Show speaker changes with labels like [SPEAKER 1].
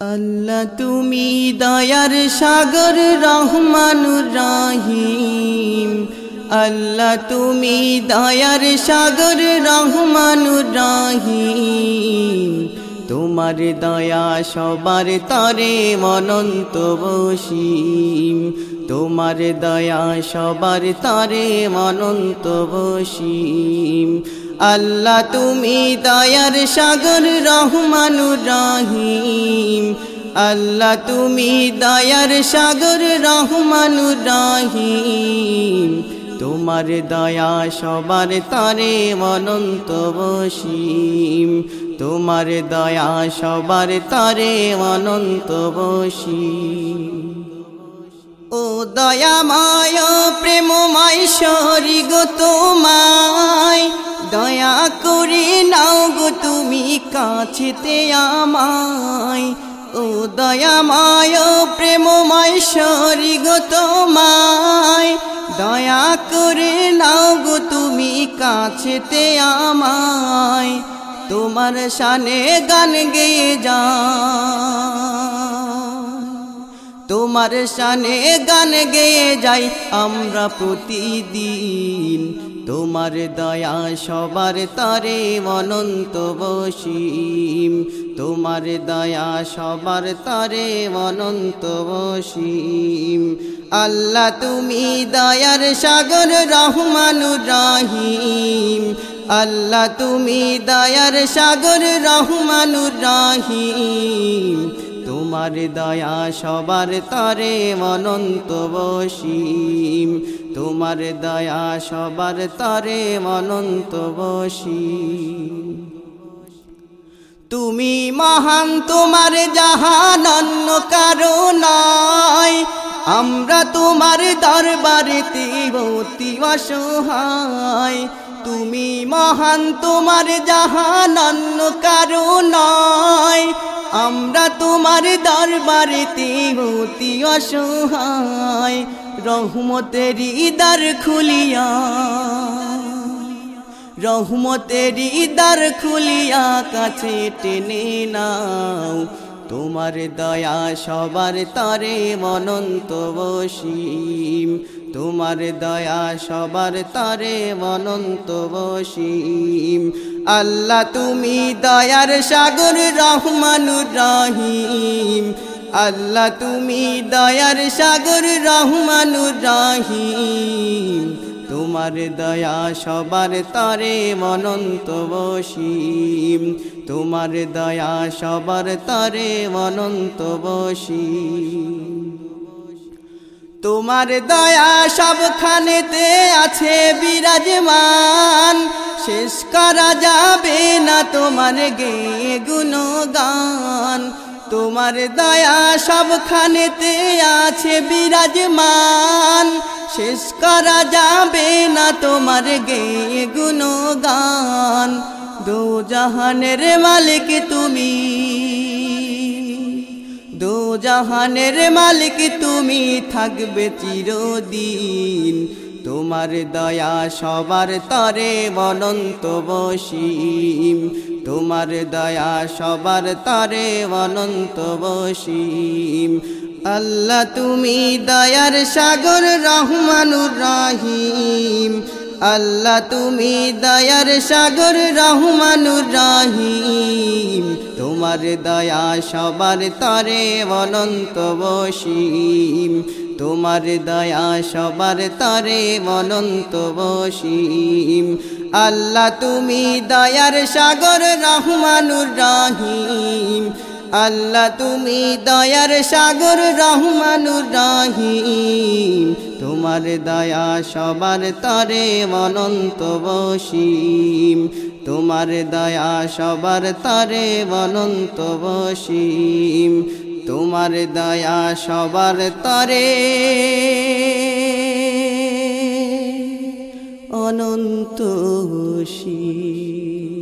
[SPEAKER 1] আল্লাহ তুমি দয়ার সাগর রহমানুর রাহিম। আল্লাহ তুমি দয়ার সাগর রহমানুর রাহিম। তোমার দয়া সবার তরে মনন্ত বসিম। তোমার দয়া সবার তরে মনন্ত বসিম। আল্লাহ তুমি দয়ার সাগর, রহমানুর রাহিম। আল্লাহ তুমি দয়ার সাগর, রহমানুর রাহিম। তোমার দয়া সবার তারে মনন্ত বসিম তোমার দয়া সবার তারে মনন্ত বসিম ও দয়াময়, প্রেমময় শরী গো তোমায় কাছেতে আমায়, ও দয়াময় প্রেমময় শরী গো তোমায়। দয়া করে নাও গো তুমি কাছেতে আমায়, তোমার সানে গান গেয়ে যা তোমার শানে গান গেয়ে যাই। আমরা প্রতিদিন তোমার দয়া সবার তারে অনন্ত বসিম। তোমার দয়া সবার তারে অনন্ত বসিম। আল্লাহ তুমি দয়ার সাগর রহমানুর রাহিম আল্লাহ তুমি দয়ার সাগর রহমানুর রাহিম তোমার দয়া সবার তরে অনন্ত বসিম। তোমার দয়া সবার তরে অনন্ত বসীম। তুমি মহান, তোমার জাহান অন্য কারও নয়। আমরা তোমার দরবারেতে অতি অসহায়। তুমি মহান, তোমার জাহান অন্য কারও নয়। আমরা তোমার দরবারেতে অতি অসহায়। রহমতের ইদার খুলিয়া, রহমতের ইদার খুলিয়া কাছে টেনে নাও। তোমার দয়া সবার তারে মনন্ত বসিম তোমার দয়া সবার তারে মনন্ত বসিম আল্লাহ তুমি দয়ার সাগর, রহমানুর রাহিম। আল্লাহ তুমি দয়ার সাগর, রহমানুর রাহিম। তোমার দয়া সবার তারে মনন্ত বসিম। তোমার দয়া সবার তারে মনন্ত বসিম। তোমার দয়া সবখানেতে আছে বিরাজমান। শেষ করা যাবে না তোমার গে গুণগান। তোমার দয়া সবখানেতে আছে বিরাজমান। শেষ করা যাবে না তোমার গে গুণগান। দু জাহানের মালিক তুমি। দু জাহানের মালিক তুমি থাকবে চিরদিন। তোমার দয়া সবার তরে মনন্ত বসিম। তোমার দয়া সবার তরে মনন্ত বসিম। আল্লাহ তুমি দয়ার সাগর রহমানুর রাহিম। আল্লাহ তুমি দয়ার সাগর রহমানুর রাহিম। তোমার দয়া সবার তরে অনন্ত বসিম। তোমার দয়া সবার তরে অনন্ত বসিম। আল্লাহ তুমি দয়ার সাগর রহমানুর রাহিম। আল্লাহ তুমি দয়ার সাগর, রহমানুর রাহিম। তোমার দয়া সবার তরে মনন্ত বসিম তোমার দয়া সবার তরে মনন্ত বসিম তোমার দয়া সবার তরে অনন্ত বসিম